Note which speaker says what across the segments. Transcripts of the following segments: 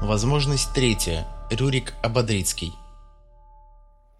Speaker 1: Возможность третья. Рюрик Ободрицкий.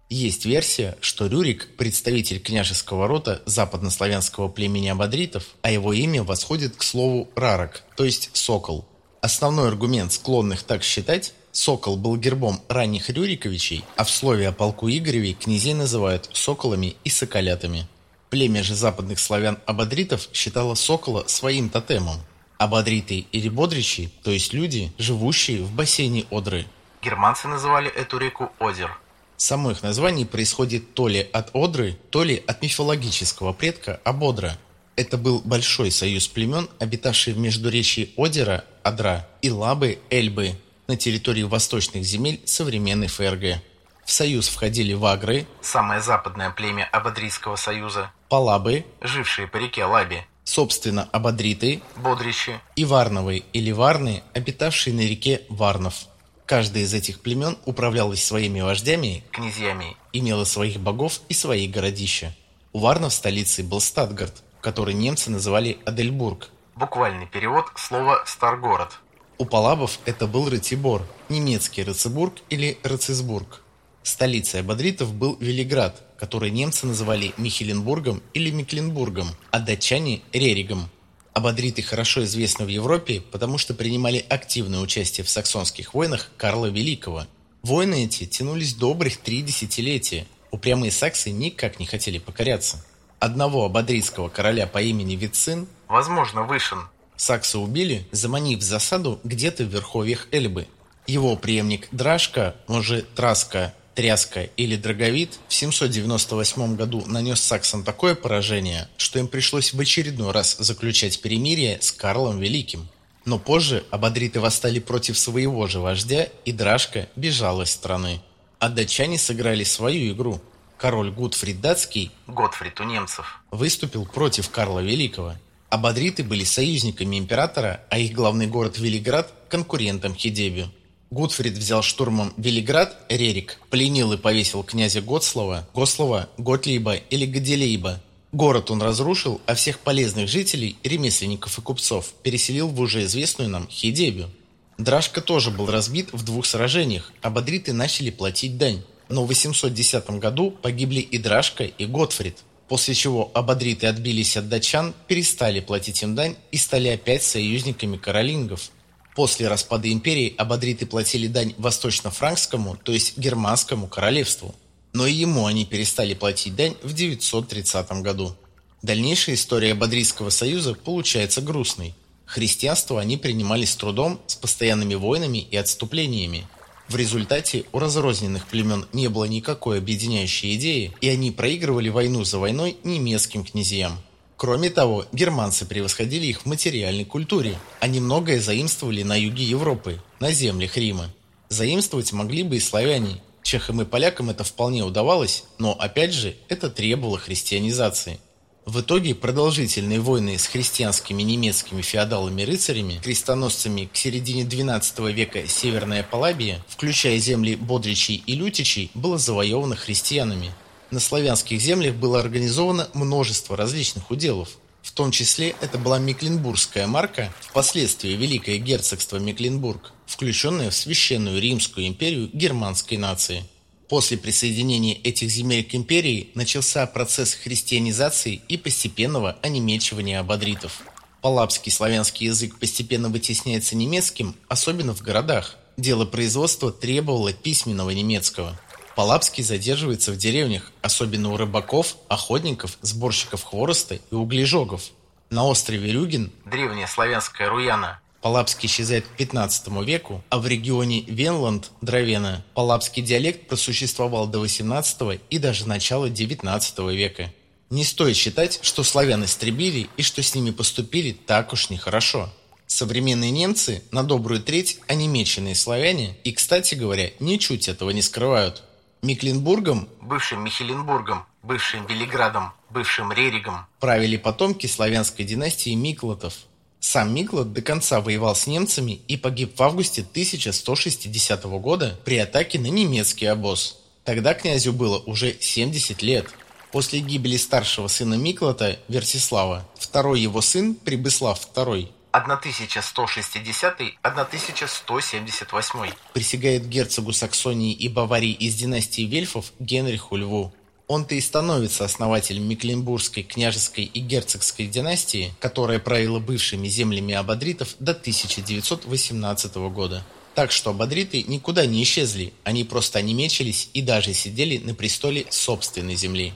Speaker 1: Есть версия, что Рюрик – представитель княжеского рода западнославянского племени абадритов, а его имя восходит к слову «рарок», то есть «сокол». Основной аргумент склонных так считать – сокол был гербом ранних Рюриковичей, а в слове о полку Игоревей князей называют соколами и соколятами. Племя же западных славян-абадритов считало сокола своим тотемом, Абадриты или бодричи, то есть люди, живущие в бассейне Одры.
Speaker 2: Германцы называли эту реку Озер.
Speaker 1: Само их название происходит то ли от Одры, то ли от мифологического предка Абодра. Это был большой союз племен, обитавший в междуречии Одера, Адра, и Лабы, Эльбы, на территории восточных земель современной ФРГ. В союз входили вагры,
Speaker 2: самое западное племя Абадрийского союза,
Speaker 1: палабы,
Speaker 2: жившие по реке Лаби,
Speaker 1: собственно, абадриты,
Speaker 2: бодричи
Speaker 1: и варновые или варны, обитавшие на реке Варнов. Каждая из этих племен управлялась своими вождями,
Speaker 2: князьями,
Speaker 1: имела своих богов и свои городища. У варнов столицей был Статгард, который немцы называли Адельбург.
Speaker 2: Буквальный перевод слова «старгород».
Speaker 1: У палабов это был Ратибор, немецкий Рацебург или Рацисбург. Столицей абадритов был Велиград, который немцы называли Михеленбургом или Мекленбургом, а датчане – Реригом. Абадриты хорошо известны в Европе, потому что принимали активное участие в саксонских войнах Карла Великого. Войны эти тянулись добрых три десятилетия. Упрямые саксы никак не хотели покоряться. Одного абадритского короля по имени Вицин,
Speaker 2: возможно, Вышин,
Speaker 1: саксы убили, заманив в засаду где-то в верховьях Эльбы. Его преемник Драшка, он же Траска, Тряска или Драговид в 798 году нанес саксам такое поражение, что им пришлось в очередной раз заключать перемирие с Карлом Великим. Но позже абадриты восстали против своего же вождя, и Драшка бежал из страны. А датчане сыграли свою игру. Король Гутфрид датский,
Speaker 2: Готфрид у немцев,
Speaker 1: выступил против Карла Великого. Абадриты были союзниками императора, а их главный город Велиград – конкурентом Хидебю. Гутфрид взял штурмом Велиград, Рерик, пленил и повесил князя Готслава, Гослова, Готлиба или Гадилейба. Город он разрушил, а всех полезных жителей, ремесленников и купцов переселил в уже известную нам Хидебю. Драшка тоже был разбит в двух сражениях, а бодриты начали платить дань. Но в 810 году погибли и Драшка, и Готфрид, после чего абадриты отбились от датчан, перестали платить им дань и стали опять союзниками каролингов. После распада империи абадриты платили дань восточно-франкскому, то есть германскому королевству. Но и ему они перестали платить дань в 930 году. Дальнейшая история Абадрийского союза получается грустной. Христианство они принимали с трудом, с постоянными войнами и отступлениями. В результате у разрозненных племен не было никакой объединяющей идеи, и они проигрывали войну за войной немецким князьям. Кроме того, германцы превосходили их в материальной культуре. Они многое заимствовали на юге Европы, на землях Рима. Заимствовать могли бы и славяне. Чехам и полякам это вполне удавалось, но опять же это требовало христианизации. В итоге продолжительные войны с христианскими немецкими феодалами-рыцарями, крестоносцами к середине XII века Северная Палабия, включая земли Бодричей и Лютичей, было завоевано христианами. На славянских землях было организовано множество различных уделов. В том числе это была Мекленбургская марка, впоследствии Великое герцогство Мекленбург, включенное в Священную Римскую империю германской нации. После присоединения этих земель к империи начался процесс христианизации и постепенного онемечивания абадритов. Палапский славянский язык постепенно вытесняется немецким, особенно в городах. Дело производства требовало письменного немецкого – Палапский задерживается в деревнях, особенно у рыбаков, охотников, сборщиков хвороста и углежогов. На острове Рюген,
Speaker 2: древняя славянская Руяна,
Speaker 1: Палапский исчезает к 15 веку, а в регионе Венланд, Дровена, палапский диалект просуществовал до 18 и даже начала 19 века. Не стоит считать, что славян истребили и что с ними поступили так уж нехорошо. Современные немцы на добрую треть онемеченные славяне и, кстати говоря, ничуть этого не скрывают. Мекленбургом,
Speaker 2: бывшим Михеленбургом, бывшим Велиградом, бывшим Реригом
Speaker 1: правили потомки славянской династии Миклотов. Сам Миклот до конца воевал с немцами и погиб в августе 1160 года при атаке на немецкий обоз. Тогда князю было уже 70 лет. После гибели старшего сына Миклота, Вертислава, второй его сын, Прибыслав II,
Speaker 2: 1160-1178.
Speaker 1: Присягает герцогу Саксонии и Баварии из династии Вельфов Генриху Льву. Он-то и становится основателем Мекленбургской княжеской и герцогской династии, которая правила бывшими землями абадритов до 1918 года. Так что абадриты никуда не исчезли, они просто онемечились и даже сидели на престоле собственной земли.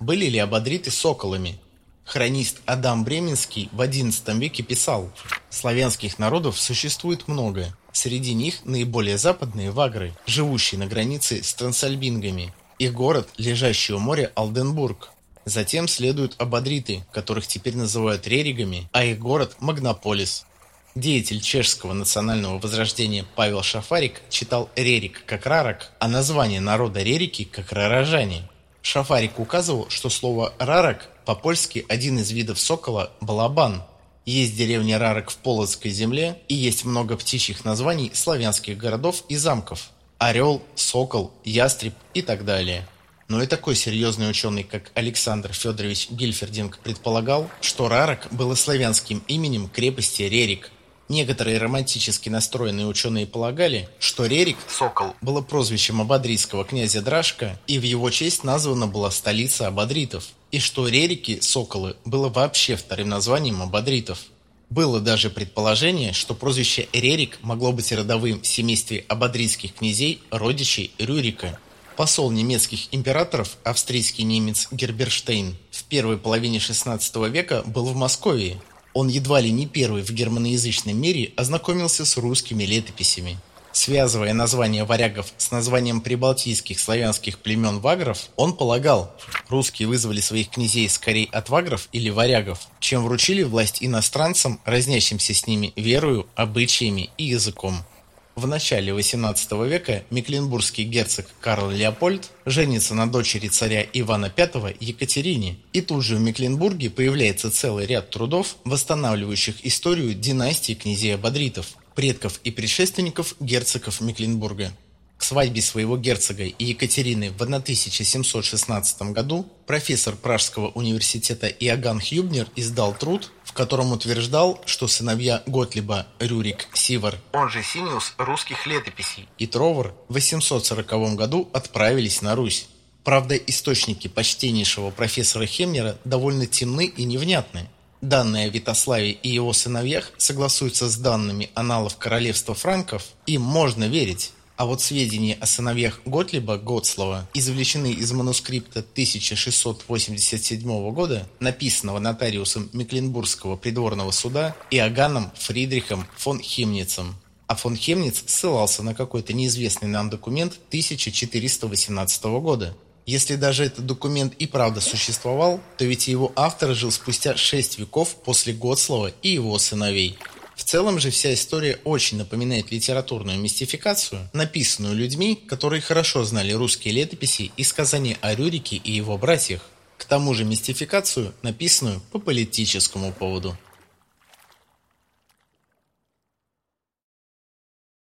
Speaker 1: Были ли абадриты соколами? Хронист Адам Бременский в XI веке писал, «Славянских народов существует много. Среди них наиболее западные вагры, живущие на границе с трансальбингами, их город, лежащий у моря Алденбург. Затем следуют абадриты, которых теперь называют реригами, а их город – Магнополис. Деятель чешского национального возрождения Павел Шафарик читал Рерик как Рарак, а название народа Рерики как Рарожане. Шафарик указывал, что слово «рарак» по-польски один из видов сокола – балабан. Есть деревня Рарак в Полоцкой земле и есть много птичьих названий славянских городов и замков – орел, сокол, ястреб и так далее. Но и такой серьезный ученый, как Александр Федорович Гильфердинг, предполагал, что Рарок было славянским именем крепости Рерик. Некоторые романтически настроенные ученые полагали, что Рерик
Speaker 2: Сокол
Speaker 1: было прозвищем абадрийского князя Драшка, и в его честь названа была столица абадритов, и что Рерики, Соколы, было вообще вторым названием абадритов. Было даже предположение, что прозвище Рерик могло быть родовым в семействе абадрийских князей, родичей Рюрика. Посол немецких императоров, австрийский немец Герберштейн, в первой половине XVI века был в Москве. Он едва ли не первый в германоязычном мире ознакомился с русскими летописями. Связывая название варягов с названием прибалтийских славянских племен вагров, он полагал, русские вызвали своих князей скорее от вагров или варягов, чем вручили власть иностранцам, разнящимся с ними верою, обычаями и языком. В начале XVIII века мекленбургский герцог Карл Леопольд женится на дочери царя Ивана V Екатерине, и тут же в Мекленбурге появляется целый ряд трудов, восстанавливающих историю династии князей Абадритов – предков и предшественников герцогов Мекленбурга. Свадьбе своего герцога и Екатерины в 1716 году профессор Пражского университета Иоганн Хюбнер издал труд, в котором утверждал, что сыновья Готлиба Рюрик Сивар,
Speaker 2: он же Синиус русских летописей,
Speaker 1: и Тровар в 840 году отправились на Русь. Правда, источники почтеннейшего профессора Хемнера довольно темны и невнятны. Данные о Витославе и его сыновьях согласуются с данными аналов королевства франков, им можно верить. А вот сведения о сыновьях Готлиба Готслова извлечены из манускрипта 1687 года, написанного нотариусом Мекленбургского придворного суда Иоганном Фридрихом фон Химницем. А фон Хемниц ссылался на какой-то неизвестный нам документ 1418 года. Если даже этот документ и правда существовал, то ведь его автор жил спустя шесть веков после Готслова и его сыновей. В целом же вся история очень напоминает литературную мистификацию, написанную людьми, которые хорошо знали русские летописи и сказания о Рюрике и его братьях. К тому же мистификацию, написанную по политическому поводу.